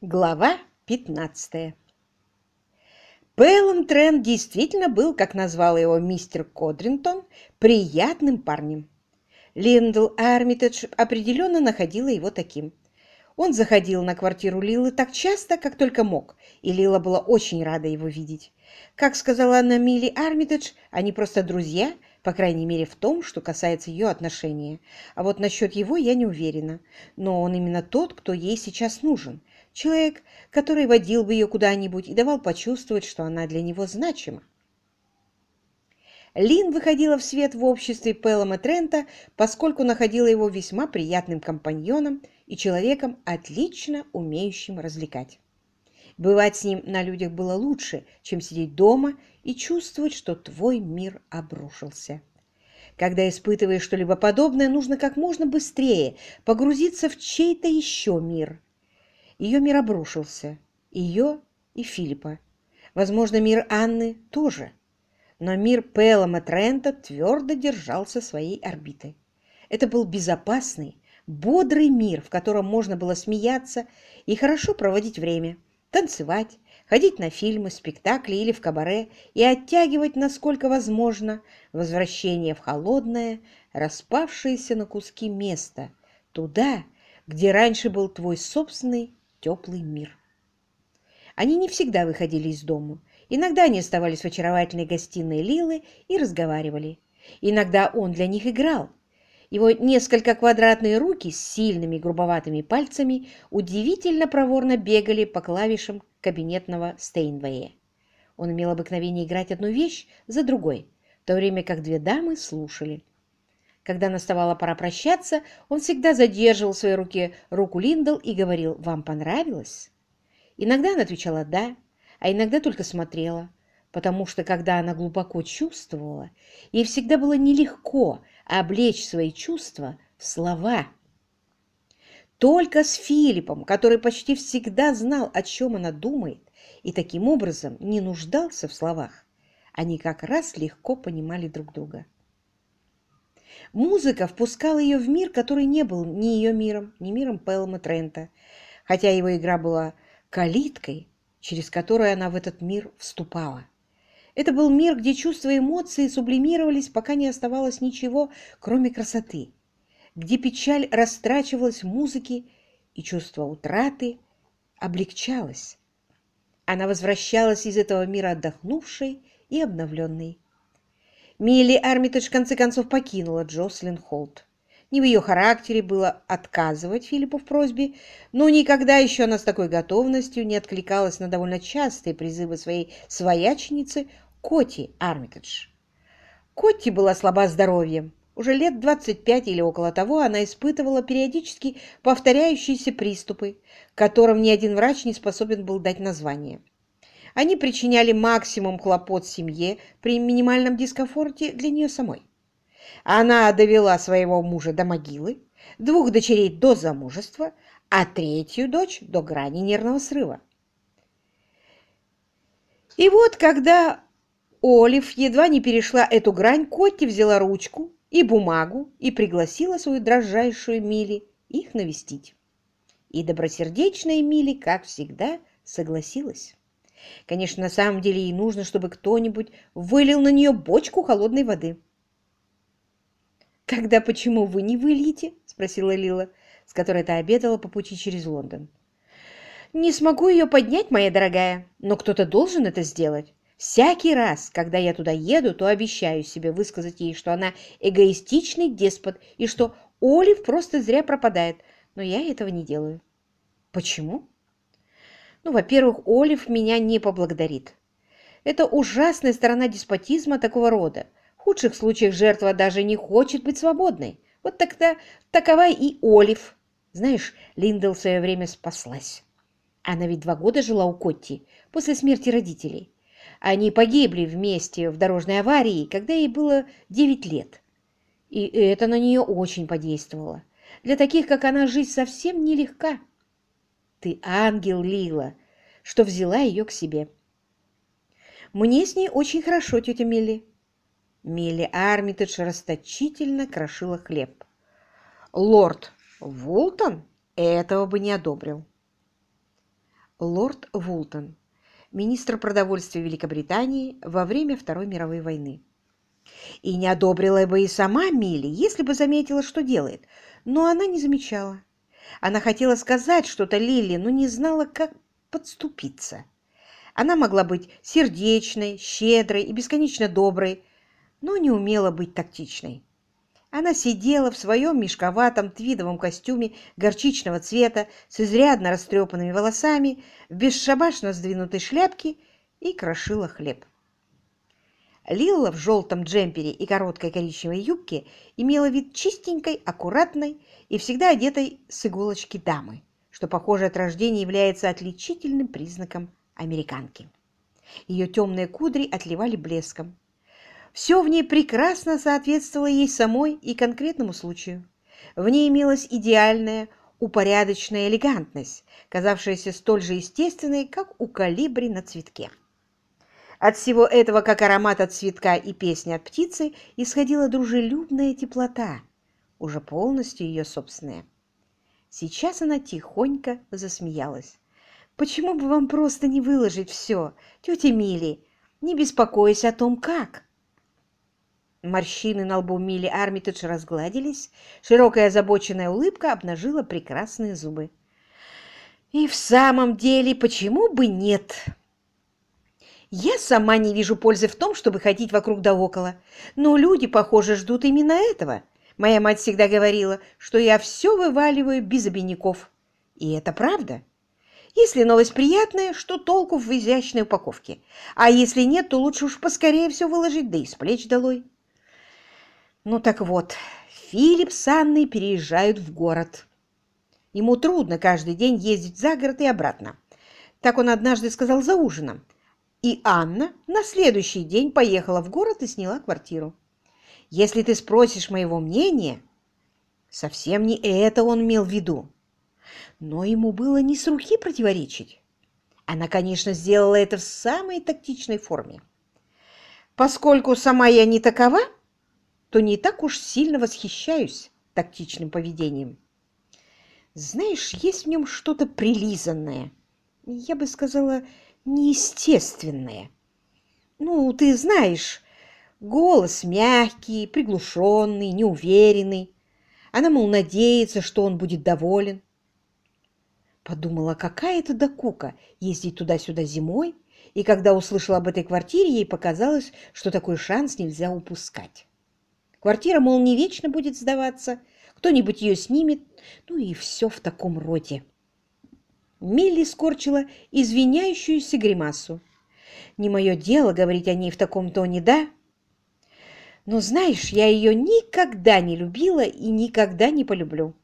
Глава 15 Пэлом Трент действительно был, как назвал его мистер Кодрингтон, приятным парнем. Линдл Армитедж определенно находила его таким. Он заходил на квартиру Лилы так часто, как только мог, и Лила была очень рада его видеть. Как сказала она Милли Армитедж, они просто друзья, по крайней мере в том, что касается ее отношения. А вот насчет его я не уверена. Но он именно тот, кто ей сейчас нужен. Человек, который водил бы ее куда-нибудь и давал почувствовать, что она для него значима. Лин выходила в свет в обществе Пэлома Трента, поскольку находила его весьма приятным компаньоном и человеком, отлично умеющим развлекать. Бывать с ним на людях было лучше, чем сидеть дома и чувствовать, что твой мир обрушился. Когда испытываешь что-либо подобное, нужно как можно быстрее погрузиться в чей-то еще мир. Ее мир обрушился. Ее и Филиппа. Возможно, мир Анны тоже. Но мир Пэлома Трента твердо держался своей орбитой. Это был безопасный, бодрый мир, в котором можно было смеяться и хорошо проводить время, танцевать, ходить на фильмы, спектакли или в кабаре и оттягивать, насколько возможно, возвращение в холодное, распавшееся на куски место, туда, где раньше был твой собственный теплый мир. Они не всегда выходили из дома. Иногда они оставались в очаровательной гостиной Лилы и разговаривали. Иногда он для них играл. Его несколько квадратные руки с сильными грубоватыми пальцами удивительно проворно бегали по клавишам кабинетного Стейнвея. Он имел обыкновение играть одну вещь за другой, в то время как две дамы слушали. Когда наставала пора прощаться, он всегда задерживал в своей руке руку Линдл и говорил «Вам понравилось?». Иногда она отвечала «да», а иногда только смотрела, потому что, когда она глубоко чувствовала, ей всегда было нелегко облечь свои чувства в слова. Только с Филиппом, который почти всегда знал, о чем она думает, и таким образом не нуждался в словах, они как раз легко понимали друг друга. Музыка впускала ее в мир, который не был ни ее миром, ни миром Пэлма Трента, хотя его игра была калиткой, через которую она в этот мир вступала. Это был мир, где чувства и эмоции сублимировались, пока не оставалось ничего, кроме красоты, где печаль растрачивалась в музыке и чувство утраты облегчалось. Она возвращалась из этого мира отдохнувшей и обновленной. Милли Армитедж в конце концов покинула Джослин Холт. Не в ее характере было отказывать Филиппу в просьбе, но никогда еще она с такой готовностью не откликалась на довольно частые призывы своей свояченицы Коти Армитедж. Котти была слаба здоровьем. Уже лет 25 или около того она испытывала периодически повторяющиеся приступы, которым ни один врач не способен был дать название. Они причиняли максимум хлопот семье при минимальном дискомфорте для нее самой. Она довела своего мужа до могилы, двух дочерей до замужества, а третью дочь до грани нервного срыва. И вот, когда Олив едва не перешла эту грань, Котти взяла ручку и бумагу и пригласила свою дрожайшую Мили их навестить. И добросердечная Мили, как всегда, согласилась. Конечно, на самом деле ей нужно, чтобы кто-нибудь вылил на нее бочку холодной воды. «Тогда почему вы не выльете?» – спросила Лила, с которой та обедала по пути через Лондон. «Не смогу ее поднять, моя дорогая, но кто-то должен это сделать. Всякий раз, когда я туда еду, то обещаю себе высказать ей, что она эгоистичный деспот и что Олив просто зря пропадает, но я этого не делаю». «Почему?» Ну, во-первых, Олив меня не поблагодарит. Это ужасная сторона деспотизма такого рода. В худших случаях жертва даже не хочет быть свободной. Вот тогда такова и Олив. Знаешь, Линдл в свое время спаслась. Она ведь два года жила у Котти после смерти родителей. Они погибли вместе в дорожной аварии, когда ей было 9 лет. И это на нее очень подействовало. Для таких, как она, жизнь совсем нелегка. Ты ангел, Лила, что взяла ее к себе. Мне с ней очень хорошо, тетя Милли. Милли Армитедж расточительно крошила хлеб. Лорд Вултон этого бы не одобрил. лорд Вултон, министр продовольствия Великобритании во время Второй мировой войны. И не одобрила бы и сама Милли, если бы заметила, что делает, но она не замечала. Она хотела сказать что-то Лили, но не знала, как подступиться. Она могла быть сердечной, щедрой и бесконечно доброй, но не умела быть тактичной. Она сидела в своем мешковатом твидовом костюме горчичного цвета с изрядно растрепанными волосами, в бесшабашно сдвинутой шляпке и крошила хлеб. Лилла в желтом джемпере и короткой коричневой юбке имела вид чистенькой, аккуратной и всегда одетой с иголочки дамы, что, похоже, от рождения является отличительным признаком американки. Ее темные кудри отливали блеском, все в ней прекрасно соответствовало ей самой и конкретному случаю. В ней имелась идеальная, упорядоченная элегантность, казавшаяся столь же естественной, как у калибри на цветке. От всего этого, как аромат от цветка и песни от птицы, исходила дружелюбная теплота, уже полностью ее собственная. Сейчас она тихонько засмеялась. «Почему бы вам просто не выложить все, тетя Мили, не беспокоясь о том, как?» Морщины на лбу Милли Армитедж разгладились, широкая озабоченная улыбка обнажила прекрасные зубы. «И в самом деле, почему бы нет?» «Я сама не вижу пользы в том, чтобы ходить вокруг да около, но люди, похоже, ждут именно этого. Моя мать всегда говорила, что я все вываливаю без обиняков. И это правда. Если новость приятная, что толку в изящной упаковке? А если нет, то лучше уж поскорее все выложить, да и с плеч долой». Ну так вот, Филипп с Анной переезжают в город. Ему трудно каждый день ездить за город и обратно. Так он однажды сказал за ужином. И Анна на следующий день поехала в город и сняла квартиру. Если ты спросишь моего мнения, совсем не это он имел в виду. Но ему было не с руки противоречить. Она, конечно, сделала это в самой тактичной форме. Поскольку сама я не такова, то не так уж сильно восхищаюсь тактичным поведением. Знаешь, есть в нем что-то прилизанное, я бы сказала, неестественное. Ну, ты знаешь, голос мягкий, приглушенный, неуверенный. Она, мол, надеется, что он будет доволен. Подумала, какая это докука ездить туда-сюда зимой, и когда услышала об этой квартире, ей показалось, что такой шанс нельзя упускать. Квартира, мол, не вечно будет сдаваться, кто-нибудь ее снимет, ну и все в таком роде. Милли скорчила извиняющуюся гримасу. Не мое дело говорить о ней в таком тоне, да? Но знаешь, я ее никогда не любила и никогда не полюблю.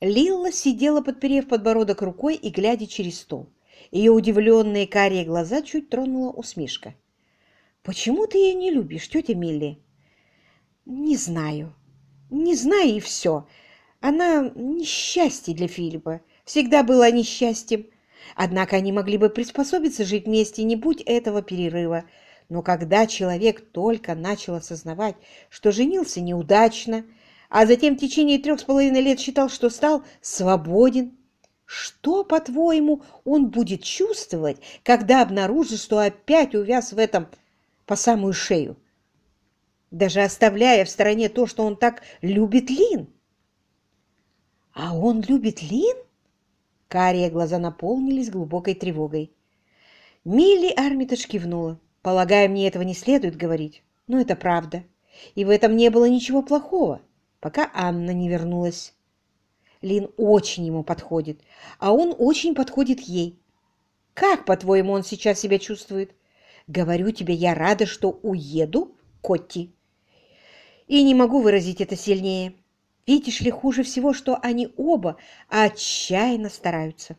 Лилла сидела, подперев подбородок рукой и глядя через стол. Ее удивленные карие глаза чуть тронула усмешка. Почему ты ее не любишь, тетя Милли? Не знаю. Не знаю и все. Она несчастье для Филиппа. Всегда была несчастьем. Однако они могли бы приспособиться жить вместе, не будь этого перерыва. Но когда человек только начал осознавать, что женился неудачно, а затем в течение трех с половиной лет считал, что стал свободен, что, по-твоему, он будет чувствовать, когда обнаружит, что опять увяз в этом по самую шею, даже оставляя в стороне то, что он так любит Лин. А он любит Лин? Карие глаза наполнились глубокой тревогой. Милли Армитаж кивнула. Полагаю, мне этого не следует говорить, но это правда. И в этом не было ничего плохого, пока Анна не вернулась. Лин очень ему подходит, а он очень подходит ей. Как, по-твоему, он сейчас себя чувствует? Говорю тебе, я рада, что уеду, Котти. И не могу выразить это сильнее. Видишь ли, хуже всего, что они оба отчаянно стараются.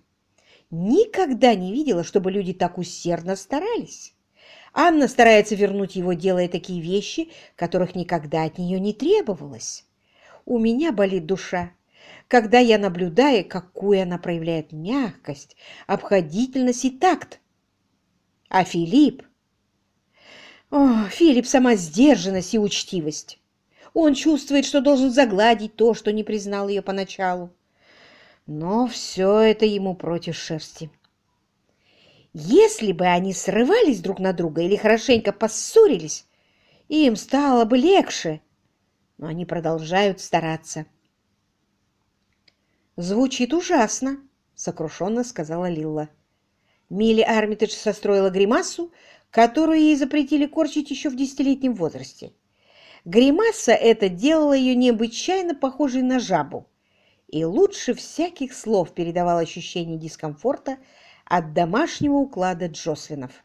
Никогда не видела, чтобы люди так усердно старались. Анна старается вернуть его, делая такие вещи, которых никогда от нее не требовалось. У меня болит душа, когда я наблюдаю, какую она проявляет мягкость, обходительность и такт. А Филипп о, Филипп сама сдержанность и учтивость. Он чувствует, что должен загладить то, что не признал ее поначалу. но все это ему против шерсти. Если бы они срывались друг на друга или хорошенько поссорились, им стало бы легче, но они продолжают стараться. «Звучит ужасно», — сокрушенно сказала Лилла. Милли Армитедж состроила гримасу, которую ей запретили корчить еще в десятилетнем возрасте. Гримаса эта делала ее необычайно похожей на жабу и лучше всяких слов передавала ощущение дискомфорта от домашнего уклада Джослинов.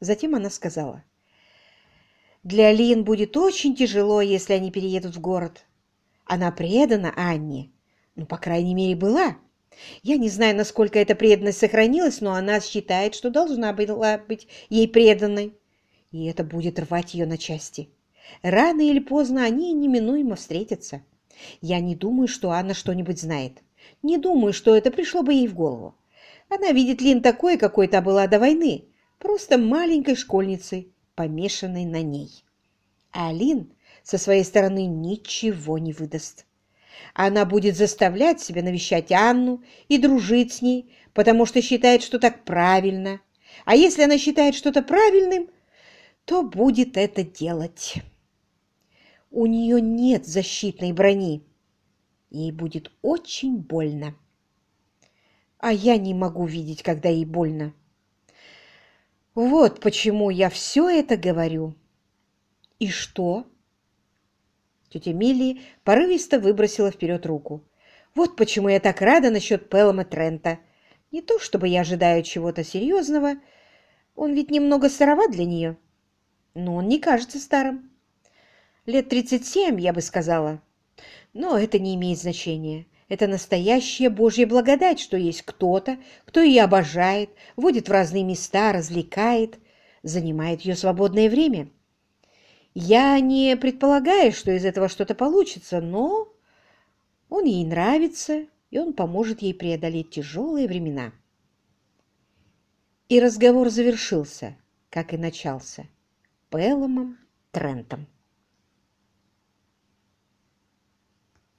Затем она сказала, «Для Лин будет очень тяжело, если они переедут в город. Она предана Анне, ну, по крайней мере, была. Я не знаю, насколько эта преданность сохранилась, но она считает, что должна была быть ей преданной. И это будет рвать ее на части. Рано или поздно они неминуемо встретятся. Я не думаю, что Анна что-нибудь знает. Не думаю, что это пришло бы ей в голову. Она видит Лин такой, какой та была до войны, просто маленькой школьницей, помешанной на ней. А Лин со своей стороны ничего не выдаст. Она будет заставлять себя навещать Анну и дружить с ней, потому что считает, что так правильно. А если она считает что-то правильным, то будет это делать. У нее нет защитной брони. Ей будет очень больно. А я не могу видеть, когда ей больно. Вот почему я все это говорю. И что? Тетя Милли порывисто выбросила вперед руку. «Вот почему я так рада насчет Пелома Трента. Не то чтобы я ожидаю чего-то серьезного. Он ведь немного староват для нее. Но он не кажется старым. Лет тридцать семь, я бы сказала. Но это не имеет значения. Это настоящая Божья благодать, что есть кто-то, кто ее обожает, водит в разные места, развлекает, занимает ее свободное время. Я не предполагаю, что из этого что-то получится, но он ей нравится, и он поможет ей преодолеть тяжелые времена. И разговор завершился, как и начался, Пеломом Трентом.